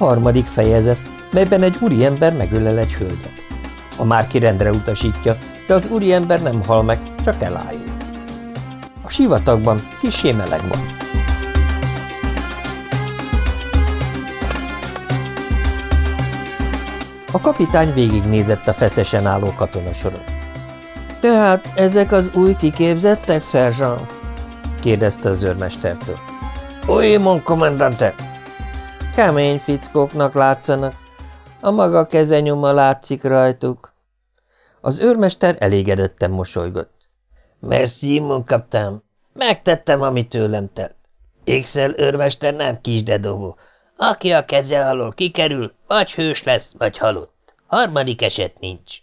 Harmadik fejezet, melyben egy úriember megölel egy hölgyet. A Márki rendre utasítja, de az úriember nem hal meg, csak elájul. A sivatagban kisé meleg van. A kapitány végignézett a feszesen álló katonasoron. – Tehát ezek az új kiképzettek, szerzsant? – kérdezte az őrmestertől. – Új, mon kommandante! – Kemény fickóknak látszanak. A maga kezenyoma látszik rajtuk. Az őrmester elégedetten mosolygott. – Merci, mon kaptám. Megtettem, amit tőlem telt. Ékszel őrmester nem kisdedogó. Aki a keze alól kikerül, vagy hős lesz, vagy halott. Harmadik eset nincs.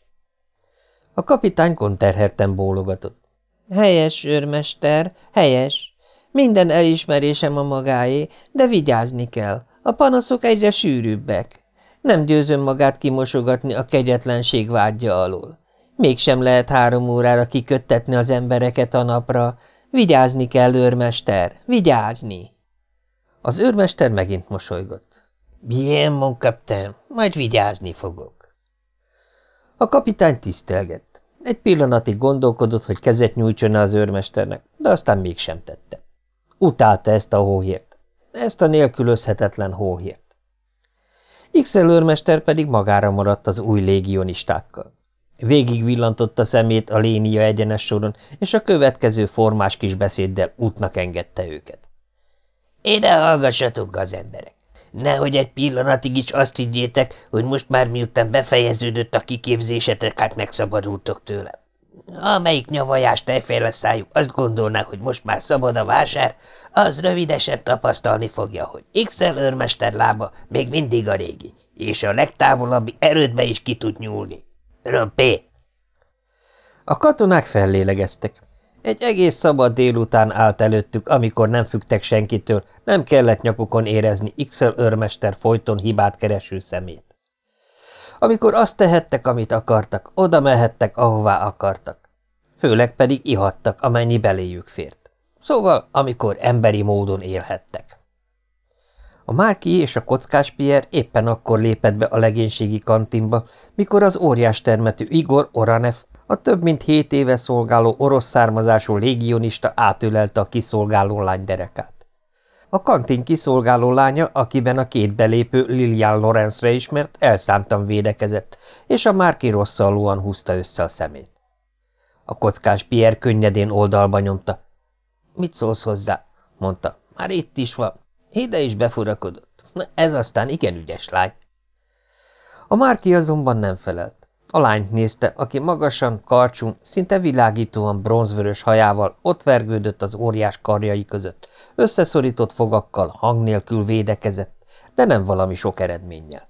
A kapitány konterherten bólogatott. Helyes, őrmester, helyes. Minden elismerésem a magáé, de vigyázni kell. A panaszok egyre sűrűbbek. Nem győzöm magát kimosogatni a kegyetlenség vágyja alól. Mégsem lehet három órára kiköttetni az embereket a napra. Vigyázni kell, őrmester, vigyázni! Az őrmester megint mosolygott. Bien, mon captain, majd vigyázni fogok. A kapitány tisztelgett. Egy pillanatig gondolkodott, hogy kezet nyújtson az őrmesternek, de aztán mégsem tette. Utálta ezt a hóhért, ezt a nélkülözhetetlen hóhért. x őrmester pedig magára maradt az új légionistákkal. Végig villantotta szemét a lénia egyenes soron, és a következő formás kis beszéddel útnak engedte őket. Ide hallgassatok, az emberek! Nehogy egy pillanatig is azt higgyétek, hogy most már miután befejeződött a kiképzésetek, hát megszabadultok tőle. Amelyik nyavajás tejféle szájú azt gondolná, hogy most már szabad a vásár, az rövidesen tapasztalni fogja, hogy x őrmester lába még mindig a régi, és a legtávolabbi erődbe is ki tud nyúlni. Römpé! A katonák fellélegeztek. Egy egész szabad délután állt előttük, amikor nem fügtek senkitől, nem kellett nyakukon érezni x őrmester folyton hibát kereső szemét. Amikor azt tehettek, amit akartak, oda mehettek, ahová akartak. Főleg pedig ihattak, amennyi beléjük fért. Szóval, amikor emberi módon élhettek. A Márki és a kockás Pierre éppen akkor lépett be a legénységi kantinba, mikor az óriás termetű Igor Oranev a több mint hét éve szolgáló orosz származású légionista átölelte a kiszolgáló lány derekát. A kantin kiszolgáló lánya, akiben a két belépő Lilian Lorenzre ismert, elszántan védekezett, és a Márki rosszallóan húzta össze a szemét. A kockás Pierre könnyedén oldalba nyomta. – Mit szólsz hozzá? – mondta. – Már itt is van. Ide is befurakodott. Na, ez aztán igen ügyes lány. A Márki azonban nem felelt. A lányt nézte, aki magasan, karcsú, szinte világítóan bronzvörös hajával ott vergődött az óriás karjai között, összeszorított fogakkal, hang nélkül védekezett, de nem valami sok eredménnyel.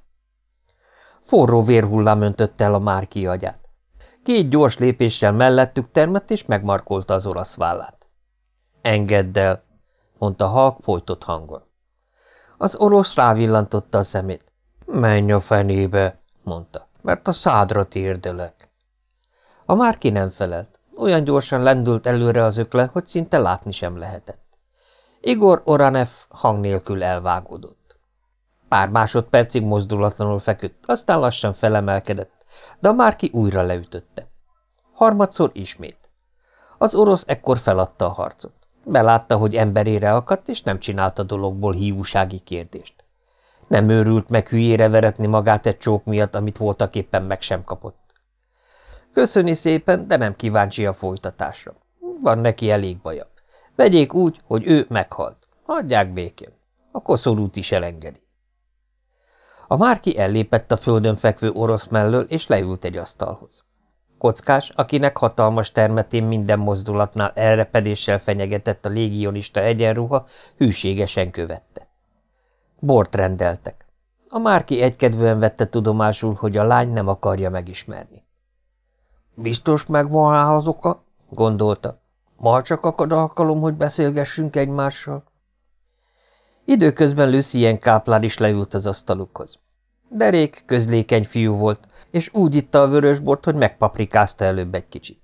Forró vérhullám öntötte el a márki agyát. Két gyors lépéssel mellettük termett, és megmarkolta az olasz vállát. – Engedd el! – mondta halk folytott hangon. Az orosz rávillantotta a szemét. – Menj a fenébe! – mondta mert a szádra térdelek. A márki nem felelt. Olyan gyorsan lendült előre az ökle, hogy szinte látni sem lehetett. Igor Oranev hang nélkül elvágódott. Pár másodpercig mozdulatlanul feküdt, aztán lassan felemelkedett, de a márki újra leütötte. Harmadszor ismét. Az orosz ekkor feladta a harcot. Belátta, hogy emberére akadt, és nem csinálta dologból hívúsági kérdést. Nem őrült meg hülyére veretni magát egy csók miatt, amit voltak éppen meg sem kapott. Köszöni szépen, de nem kíváncsi a folytatásra. Van neki elég baja. Vegyék úgy, hogy ő meghalt. Hagyják békén. A koszorút is elengedi. A márki ellépett a földön fekvő orosz mellől, és leült egy asztalhoz. Kockás, akinek hatalmas termetén minden mozdulatnál elrepedéssel fenyegetett a légionista egyenruha, hűségesen követte. Bort rendeltek. A Márki egykedvűen vette tudomásul, hogy a lány nem akarja megismerni. Biztos megvan rá az oka? gondolta. Ma csak akad alkalom, hogy beszélgessünk egymással. Időközben Lucien Káplár is leült az asztalukhoz. Derék, közlékeny fiú volt, és úgy itta a vörösbort, hogy megpaprikázta előbb egy kicsit.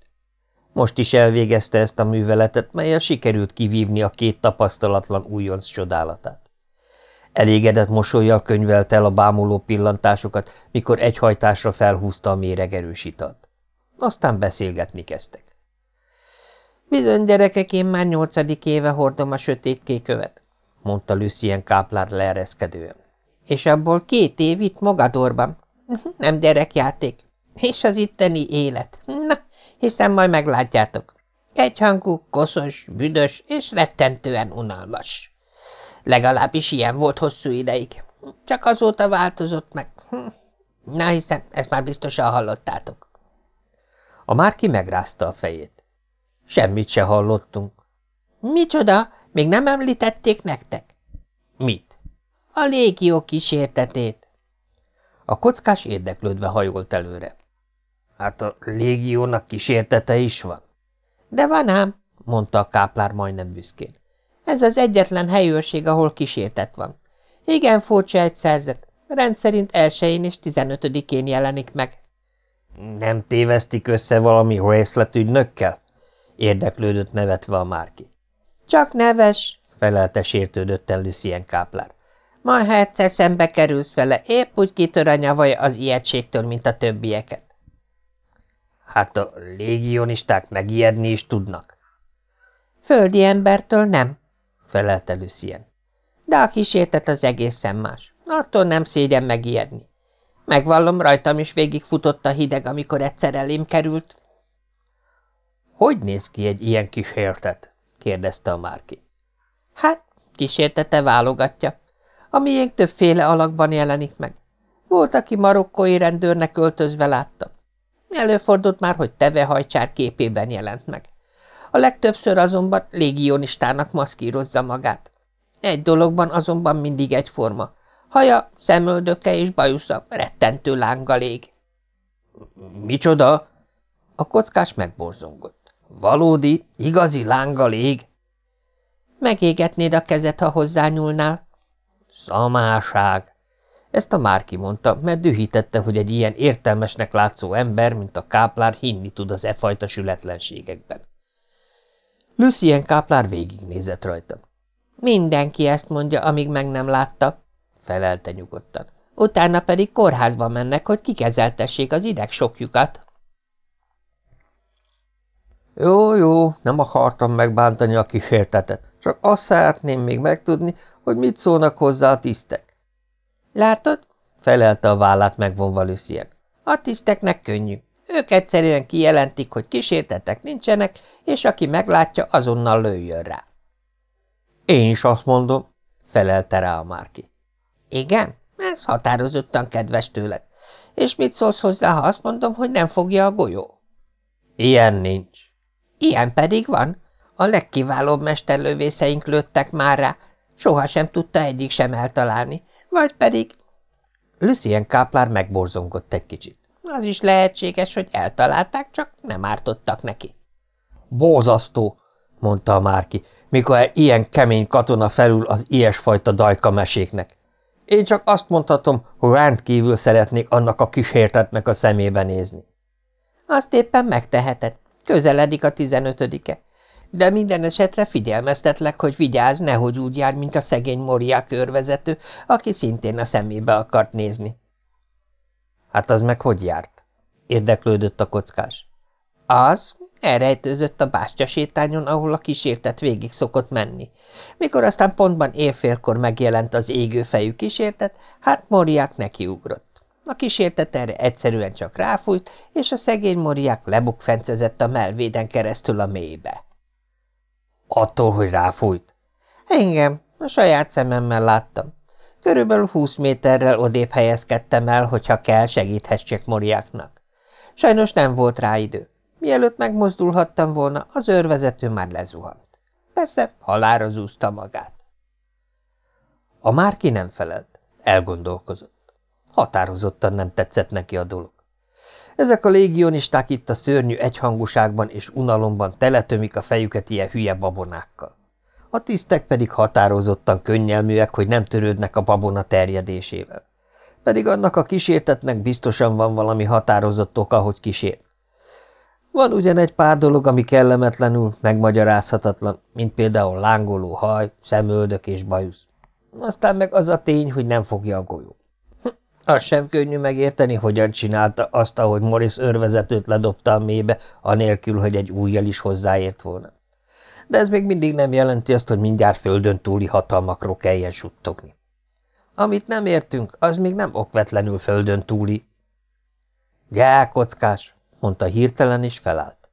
Most is elvégezte ezt a műveletet, melyel sikerült kivívni a két tapasztalatlan újonc csodálatát. Elégedett mosolyjal könyvelt el a bámuló pillantásokat, mikor egy hajtásra felhúzta a méregerős italt. Aztán beszélgetni kezdtek. Bizony, gyerekek, én már nyolcadik éve hordom a sötét követ, mondta Lucien káplár leereszkedően. És abból két év itt Mogadorban. Nem gyerekjáték. És az itteni élet. Na, hiszen majd meglátjátok. Egyhangú, koszos, büdös és rettentően unalmas. Legalábbis ilyen volt hosszú ideig. Csak azóta változott meg. Hm. Na, hiszen ezt már biztosan hallottátok. A Márki megrázta a fejét. Semmit se hallottunk. Micsoda? Még nem említették nektek? Mit? A légió kísértetét. A kockás érdeklődve hajolt előre. Hát a légiónak kísértete is van. De van ám, mondta a káplár majdnem büszkén. Ez az egyetlen helyőrség, ahol kísértet van. Igen furcsa egy szerzet. Rendszerint elsőjén és tizenötödikén jelenik meg. Nem tévesztik össze valami részletügynökkel? Érdeklődött nevetve a Márki. Csak neves, felelte sértődötten Lucien káplár. Majd ha egyszer szembe kerülsz vele, épp úgy kitör a nyavaja az ijegységtől, mint a többieket. Hát a légionisták megijedni is tudnak. Földi embertől nem, felelte Lucien. De a kísértet az egészen más. Attól nem szégyen megijedni. Megvallom, rajtam is végigfutott a hideg, amikor egyszer elém került. Hogy néz ki egy ilyen kísértet? kérdezte a Márki. Hát, kísértete válogatja. A miénk többféle alakban jelenik meg. Volt, aki marokkói rendőrnek öltözve látta. Előfordult már, hogy tevehajcsár képében jelent meg. A legtöbbször azonban légionistának maszkírozza magát. Egy dologban azonban mindig egyforma. Haja, szemöldöke és bajusza rettentő lánggal ég. – Micsoda? A kockás megborzongott. – Valódi, igazi lánggal ég? – Megégetnéd a kezed, ha hozzányúlnál. – Szamáság! Ezt a Márki mondta, mert dühítette, hogy egy ilyen értelmesnek látszó ember, mint a káplár hinni tud az e fajta sületlenségekben. Lucien káplár végignézett rajta. Mindenki ezt mondja, amíg meg nem látta, felelte nyugodtan. Utána pedig kórházba mennek, hogy kikezeltessék az ideg sokjukat. Jó, jó, nem akartam megbántani a kísértetet, csak azt szeretném még megtudni, hogy mit szólnak hozzá a tisztek. Látod? felelte a vállát megvonva Lucien. A tiszteknek könnyű. Ők egyszerűen kijelentik, hogy kísértetek nincsenek, és aki meglátja, azonnal lőjön rá. Én is azt mondom, felelte rá a Márki. Igen, ez határozottan kedves tőled. És mit szólsz hozzá, ha azt mondom, hogy nem fogja a golyó? Ilyen nincs. Ilyen pedig van. A legkiválóbb mesterlövészeink lőttek már rá, soha sem tudta egyik sem eltalálni, vagy pedig... Lucien káplár megborzongott egy kicsit. Az is lehetséges, hogy eltalálták, csak nem ártottak neki. Bózasztó, mondta a Márki, mikor ilyen kemény katona felül az ilyesfajta dajka meséknek. Én csak azt mondhatom, hogy rendkívül szeretnék annak a kísértetnek a szemébe nézni. Azt éppen megteheted. Közeledik a tizenötödike de minden esetre figyelmeztetlek, hogy vigyázz, nehogy úgy jár, mint a szegény Moriá körvezető, aki szintén a szemébe akart nézni. Hát az meg hogy járt? Érdeklődött a kockás. Az elrejtőzött a bástya sétányon, ahol a kísértet végig szokott menni. Mikor aztán pontban évfélkor megjelent az égő fejű kísértet, hát Moriák nekiugrott. A kísértet erre egyszerűen csak ráfújt, és a szegény Moriák lebukfencezett a melvéden keresztül a mélybe. Attól, hogy ráfújt? Engem, a saját szememmel láttam. Körülbelül húsz méterrel odébb helyezkedtem el, hogyha kell, segíthessék Moriáknak. Sajnos nem volt rá idő. Mielőtt megmozdulhattam volna, az őrvezető már lezuhant. Persze, halára zúzta magát. A Márki nem felelt. Elgondolkozott. Határozottan nem tetszett neki a dolog. Ezek a légionisták itt a szörnyű egyhangúságban és unalomban teletömik a fejüket ilyen hülye babonákkal. A tisztek pedig határozottan könnyelműek, hogy nem törődnek a babona terjedésével. Pedig annak a kísértetnek biztosan van valami határozott oka, hogy kísér. Van ugyan egy pár dolog, ami kellemetlenül, megmagyarázhatatlan, mint például lángoló haj, szemöldök és bajusz. aztán meg az a tény, hogy nem fogja a golyó. Hm, az sem könnyű megérteni, hogyan csinálta azt, ahogy Morris örvezetőt ledobta a mélybe, anélkül, hogy egy újjal is hozzáért volna. De ez még mindig nem jelenti azt, hogy mindjárt földön túli hatalmakról kelljen suttogni. Amit nem értünk, az még nem okvetlenül földön túli. Gyá, kockás, mondta hirtelen, és felállt.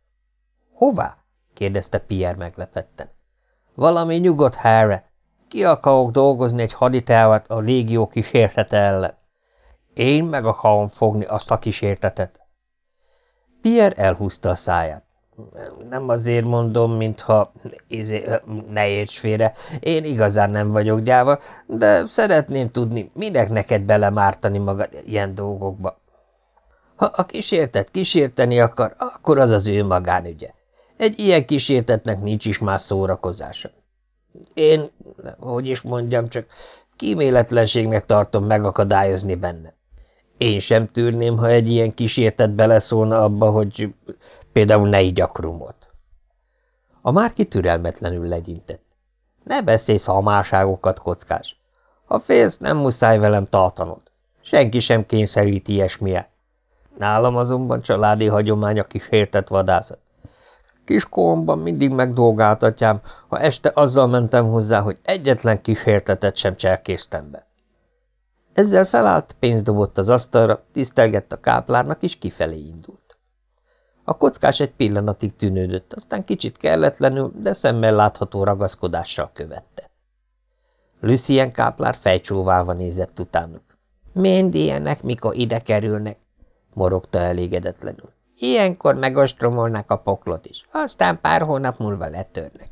Hová? kérdezte Pierre meglepetten. Valami nyugodt helyre. Ki akarok dolgozni egy haditelvet a légió kísértete ellen. Én meg akarom fogni azt a kísértetet. Pierre elhúzta a száját. Nem azért mondom, mintha... Izé, ne érts félre, én igazán nem vagyok gyáva, de szeretném tudni, minek neked belemártani magad ilyen dolgokba. Ha a kísértet kísérteni akar, akkor az az ő magánügye. Egy ilyen kísértetnek nincs is más szórakozása. Én, hogy is mondjam, csak kíméletlenségnek tartom megakadályozni benne. Én sem tűrném, ha egy ilyen kísértet beleszólna abba, hogy például ne így akrumot. A Márki türelmetlenül legyintett. Ne beszélj szalmáságokat, kockás. Ha félsz, nem muszáj velem tartanod. Senki sem kényszerít ilyesmilyen. Nálam azonban családi hagyomány a kísértett vadászat. Kiskoromban mindig megdolgáltatjám, ha este azzal mentem hozzá, hogy egyetlen kísértetet sem cserkésztem be. Ezzel felállt, pénzt dobott az asztalra, tisztelgett a káplárnak, és kifelé indult. A kockás egy pillanatig tűnődött, aztán kicsit kelletlenül, de szemmel látható ragaszkodással követte. Lucien káplár fejcsóválva nézett utánuk. – Mind ilyenek, mikor ide kerülnek – morogta elégedetlenül. Ilyenkor megostromolnak a poklot is, aztán pár hónap múlva letörnek.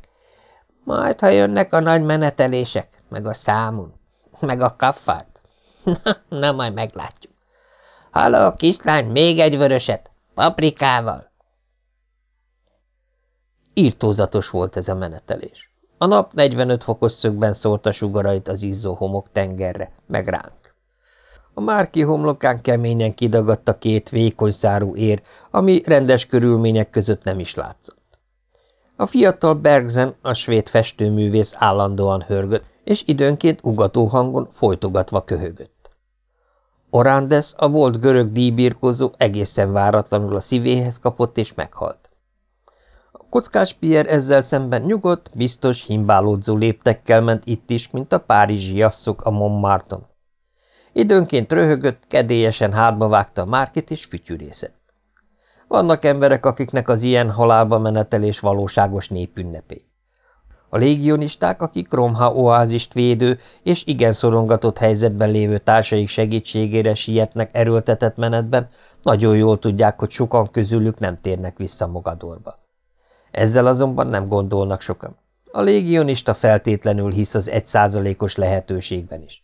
Majd, ha jönnek a nagy menetelések, meg a számon, meg a kaffárt, na, na majd meglátjuk. Halló, kislány, még egy vöröset, paprikával. Írtózatos volt ez a menetelés. A nap 45 fokos szögben szórta sugarait az izzó homok tengerre, meg ránk. A márki homlokán keményen kidagadt a két vékony szárú ér, ami rendes körülmények között nem is látszott. A fiatal Bergzen, a svéd festőművész állandóan hörgött, és időnként ugató hangon folytogatva köhögött. Orandes, a volt görög díjbírkozó egészen váratlanul a szívéhez kapott és meghalt. A kockás Pierre ezzel szemben nyugodt, biztos, himbálódzó léptekkel ment itt is, mint a párizsi jasszok a Montmarton. Időnként röhögött, kedélyesen hátba vágta a márkit és fütyűrészett. Vannak emberek, akiknek az ilyen halálba menetelés valóságos népünnepé. A légionisták, akik Romha oázist védő és igen szorongatott helyzetben lévő társaik segítségére sietnek erőltetett menetben, nagyon jól tudják, hogy sokan közülük nem térnek vissza Mogadorba. Ezzel azonban nem gondolnak sokan. A légionista feltétlenül hisz az egyszázalékos lehetőségben is.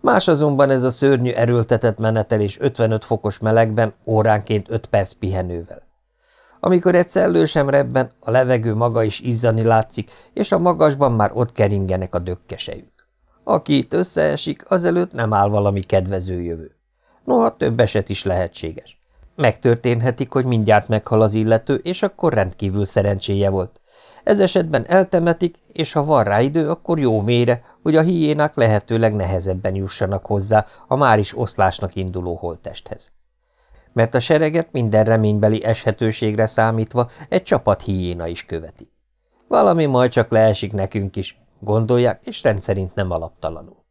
Más azonban ez a szörnyű erőltetett menetelés 55 fokos melegben, óránként 5 perc pihenővel. Amikor egy szellő sem rebben, a levegő maga is izzani látszik, és a magasban már ott keringenek a dökkesejük. Aki itt összeesik, azelőtt nem áll valami kedvező jövő. Noha több eset is lehetséges. Megtörténhetik, hogy mindjárt meghal az illető, és akkor rendkívül szerencséje volt. Ez esetben eltemetik, és ha van rá idő, akkor jó mélyre, hogy a hiénák lehetőleg nehezebben jussanak hozzá a már is oszlásnak induló holttesthez. Mert a sereget minden reménybeli eshetőségre számítva egy csapat hiéna is követi. Valami majd csak leesik nekünk is, gondolják, és rendszerint nem alaptalanul.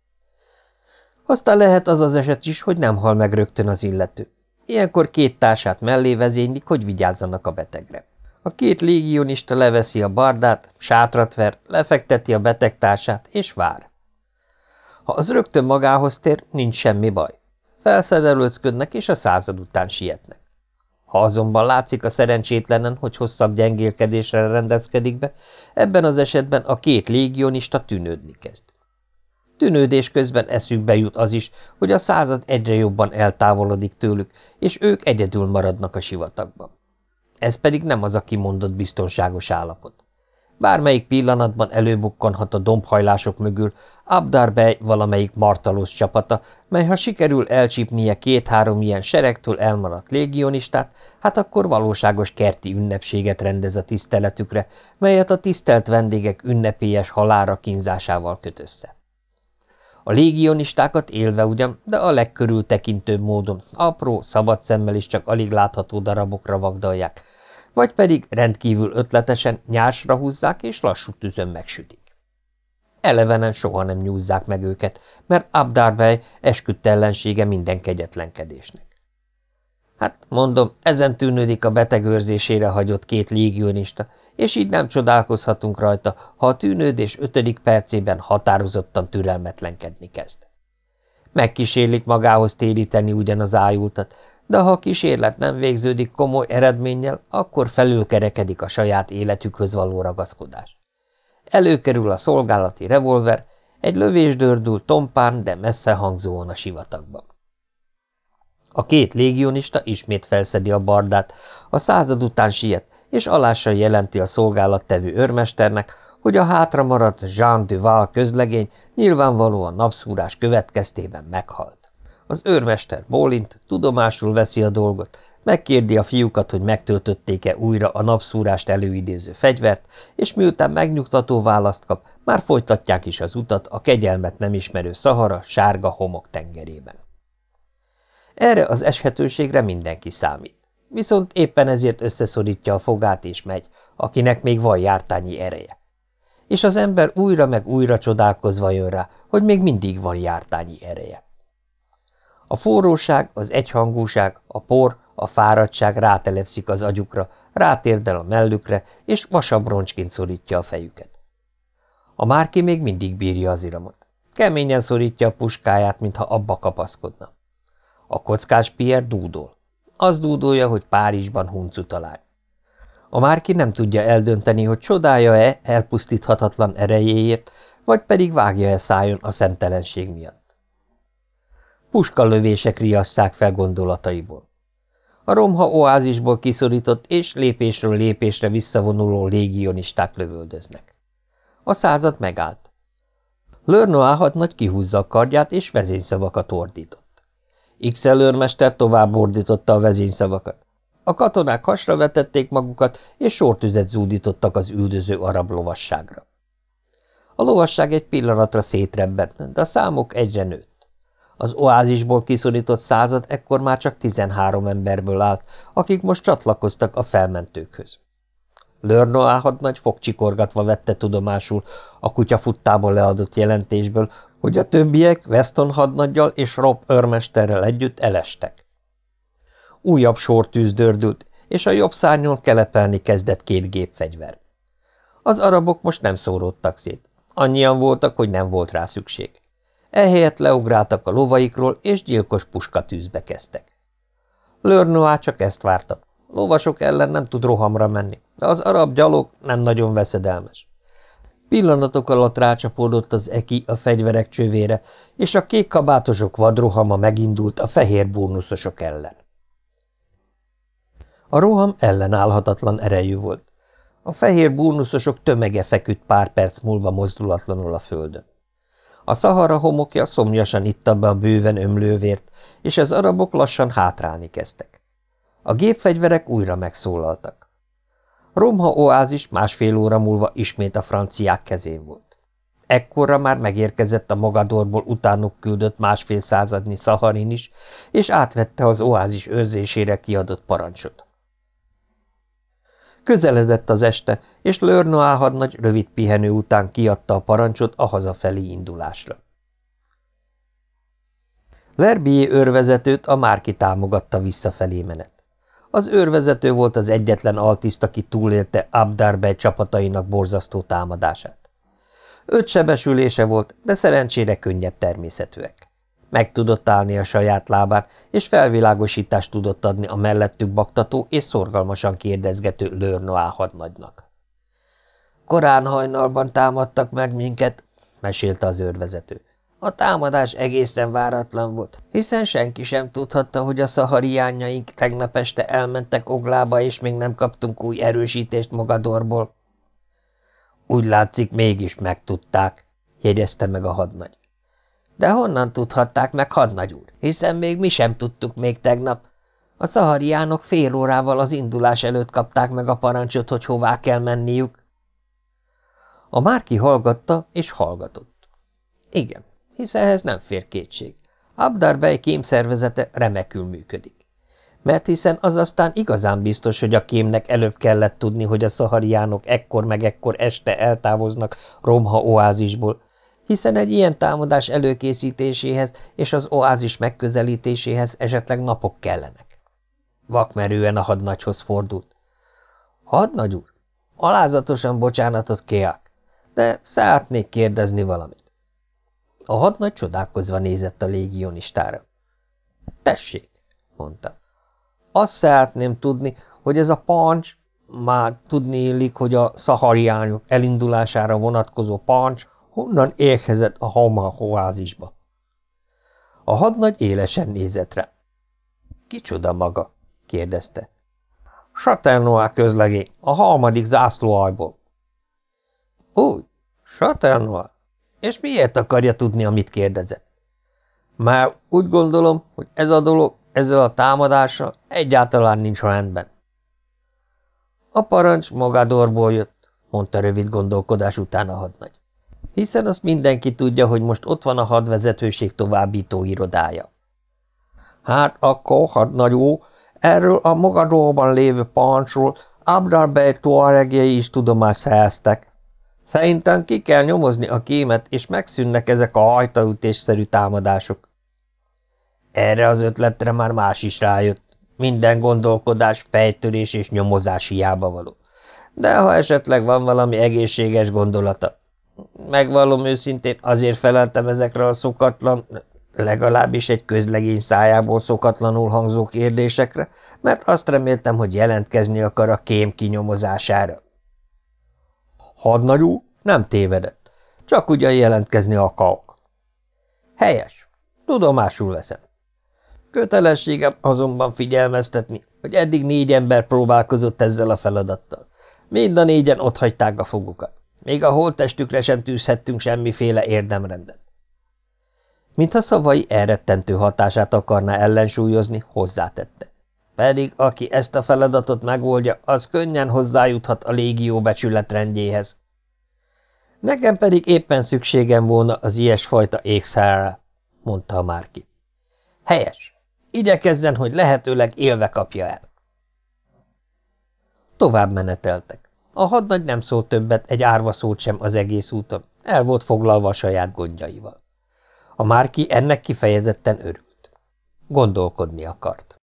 Aztán lehet az az eset is, hogy nem hal meg rögtön az illető. Ilyenkor két társát mellé vezénylik, hogy vigyázzanak a betegre. A két légionista leveszi a bardát, sátrat ver, lefekteti a betegtársát, és vár. Ha az rögtön magához tér, nincs semmi baj. Felszedelőcködnek, és a század után sietnek. Ha azonban látszik a szerencsétlenen, hogy hosszabb gyengélkedésre rendezkedik be, ebben az esetben a két légionista tűnődni kezd. Tűnődés közben eszükbe jut az is, hogy a század egyre jobban eltávolodik tőlük, és ők egyedül maradnak a sivatagban. Ez pedig nem az a kimondott biztonságos állapot. Bármelyik pillanatban előbukkanhat a dombhajlások mögül Abdar Bey valamelyik martalós csapata, mely ha sikerül elcsípnie két-három ilyen seregtől elmaradt légionistát, hát akkor valóságos kerti ünnepséget rendez a tiszteletükre, melyet a tisztelt vendégek ünnepélyes halára kínzásával köt össze. A légionistákat élve ugyan, de a legkörültekintőbb módon, apró, szabad szemmel is csak alig látható darabokra vagdalják, vagy pedig rendkívül ötletesen nyársra húzzák és lassú tűzön megsütik. Elevenen soha nem nyúzzák meg őket, mert Abdarbej esküdt ellensége minden kegyetlenkedésnek. Hát mondom, ezen tűnődik a betegőrzésére hagyott két légionista, és így nem csodálkozhatunk rajta, ha a tűnődés ötödik percében határozottan türelmetlenkedni kezd. Megkísérlik magához téríteni ugyan az ájultat, de ha a kísérlet nem végződik komoly eredménnyel, akkor felülkerekedik a saját életükhöz való ragaszkodás. Előkerül a szolgálati revolver, egy lövés dördül tompán, de messze hangzóan a sivatagban. A két légionista ismét felszedi a bardát, a század után siet, és alással jelenti a szolgálattevő őrmesternek, hogy a hátra maradt Jean Duval közlegény nyilvánvalóan napszúrás következtében meghalt. Az őrmester bólint, tudomásul veszi a dolgot, megkérdi a fiúkat, hogy megtöltötték-e újra a napszúrást előidéző fegyvert, és miután megnyugtató választ kap, már folytatják is az utat a kegyelmet nem ismerő Szahara sárga homok tengerében. Erre az eshetőségre mindenki számít. Viszont éppen ezért összeszorítja a fogát és megy, akinek még van jártányi ereje. És az ember újra meg újra csodálkozva jön rá, hogy még mindig van jártányi ereje. A forróság, az egyhangúság, a por, a fáradtság rátelepszik az agyukra, rátérdel a mellükre, és vasabb szorítja a fejüket. A márki még mindig bírja az iramot. Keményen szorítja a puskáját, mintha abba kapaszkodna. A kockás Pierre dúdol. Az dúdolja, hogy Párizsban huncu talál. A márki nem tudja eldönteni, hogy csodálja-e elpusztíthatatlan erejéért, vagy pedig vágja-e szájon a szemtelenség miatt. Puskalövések riasszák fel gondolataiból. A romha oázisból kiszorított és lépésről lépésre visszavonuló légionisták lövöldöznek. A század megállt. Lörno nagy kihúzza a kardját, és vezényszavakat ordított. x őrmester tovább ordította a vezényszavakat. A katonák hasra vetették magukat, és sortüzet zúdítottak az üldöző arab lovasságra. A lovasság egy pillanatra szétrebbent, de a számok egyre nőtt. Az oázisból kiszorított század ekkor már csak tizenhárom emberből állt, akik most csatlakoztak a felmentőkhöz. Lörno nagy fogcsikorgatva vette tudomásul a kutyafuttából leadott jelentésből, hogy a többiek Weston hadnaggyal és Rob örmesterrel együtt elestek. Újabb sortűz dördült, és a jobb szárnyon kelepelni kezdett két gépfegyver. Az arabok most nem szóródtak szét. Annyian voltak, hogy nem volt rá szükség. Ehelyett leugráltak a lovaikról, és gyilkos puskatűzbe kezdtek. Lörnoá csak ezt várta. Lovasok ellen nem tud rohamra menni, de az arab gyalog nem nagyon veszedelmes. Pillanatok alatt rácsapódott az eki a fegyverek csövére, és a kék kabátosok vadrohama megindult a fehér bónuszosok ellen. A roham ellenállhatatlan erejű volt. A fehér bónuszosok tömege feküdt pár perc múlva mozdulatlanul a földön. A szahara homokja szomjasan itta be a bőven ömlővért, és az arabok lassan hátrálni kezdtek. A gépfegyverek újra megszólaltak. Romha oázis másfél óra múlva ismét a franciák kezén volt. Ekkorra már megérkezett a Mogadorból utánuk küldött másfél századnyi szaharin is, és átvette az oázis őrzésére kiadott parancsot. Közeledett az este, és Lörnoá hadnagy rövid pihenő után kiadta a parancsot a hazafelé indulásra. Lerbié őrvezetőt a Márki támogatta visszafelé menet. Az őrvezető volt az egyetlen altiszt, aki túlélte Abdarbej csapatainak borzasztó támadását. Öt sebesülése volt, de szerencsére könnyebb természetűek. Meg tudott állni a saját lábán, és felvilágosítást tudott adni a mellettük baktató és szorgalmasan kérdezgető Lörnoá hadnagynak. Korán hajnalban támadtak meg minket, mesélte az őrvezető. A támadás egészen váratlan volt, hiszen senki sem tudhatta, hogy a szahariányaink tegnap este elmentek Oglába, és még nem kaptunk új erősítést Mogadorból. Úgy látszik, mégis megtudták, jegyezte meg a hadnagy. De honnan tudhatták meg, hadnagy úr, hiszen még mi sem tudtuk még tegnap. A szahariánok fél órával az indulás előtt kapták meg a parancsot, hogy hová kell menniük. A Márki hallgatta és hallgatott. Igen, hisz ehhez nem fér kétség. Abdar Bey kémszervezete remekül működik. Mert hiszen az aztán igazán biztos, hogy a kémnek előbb kellett tudni, hogy a szahariánok ekkor meg ekkor este eltávoznak Romha oázisból, hiszen egy ilyen támadás előkészítéséhez és az oázis megközelítéséhez esetleg napok kellenek. Vakmerően a hadnagyhoz fordult. Hadnagy úr, alázatosan bocsánatot kérek, de szeretnék kérdezni valamit. A hadnagy csodálkozva nézett a légionistára. Tessék, mondta. Azt szeretném tudni, hogy ez a pancs, már tudni illik, hogy a szahariányok elindulására vonatkozó pancs honnan érkezett a Hama oázisba. A hadnagy élesen nézett rá. Kicsoda maga? kérdezte. Saternoá közlegé, a harmadik zászlóajból. Úgy, Saternoá? És miért akarja tudni, amit kérdezett? Már úgy gondolom, hogy ez a dolog ezzel a támadással egyáltalán nincs rendben. A parancs Magadorból jött, mondta rövid gondolkodás után a hadnagy. Hiszen azt mindenki tudja, hogy most ott van a hadvezetőség továbbító irodája. Hát akkor, hadnagyó, erről a Mogadorban lévő parancsról Abdar Bey tuaregjei is tudomást szereztek. Szerintem ki kell nyomozni a kémet, és megszűnnek ezek a hajtaütésszerű támadások. Erre az ötletre már más is rájött. Minden gondolkodás, fejtörés és nyomozás hiába való. De ha esetleg van valami egészséges gondolata, megvallom őszintén, azért feleltem ezekre a szokatlan, legalábbis egy közlegény szájából szokatlanul hangzó kérdésekre, mert azt reméltem, hogy jelentkezni akar a kém kinyomozására. Hadnagyú nem tévedett, csak ugyan jelentkezni akarok. Helyes, tudomásul veszem. Kötelességem azonban figyelmeztetni, hogy eddig négy ember próbálkozott ezzel a feladattal. Mind a négyen otthagyták a fogukat. Még a holttestükre sem tűzhettünk semmiféle érdemrendet. Mintha szavai elrettentő hatását akarná ellensúlyozni, hozzátette. Pedig aki ezt a feladatot megoldja, az könnyen hozzájuthat a légió becsületrendjéhez. Nekem pedig éppen szükségem volna az ilyesfajta ékszerre, mondta Márki. Helyes. Igyekezzen, hogy lehetőleg élve kapja el. Tovább meneteltek. A hadnagy nem szólt többet, egy árva szót sem az egész úton, el volt foglalva a saját gondjaival. A Márki ennek kifejezetten örült. Gondolkodni akart.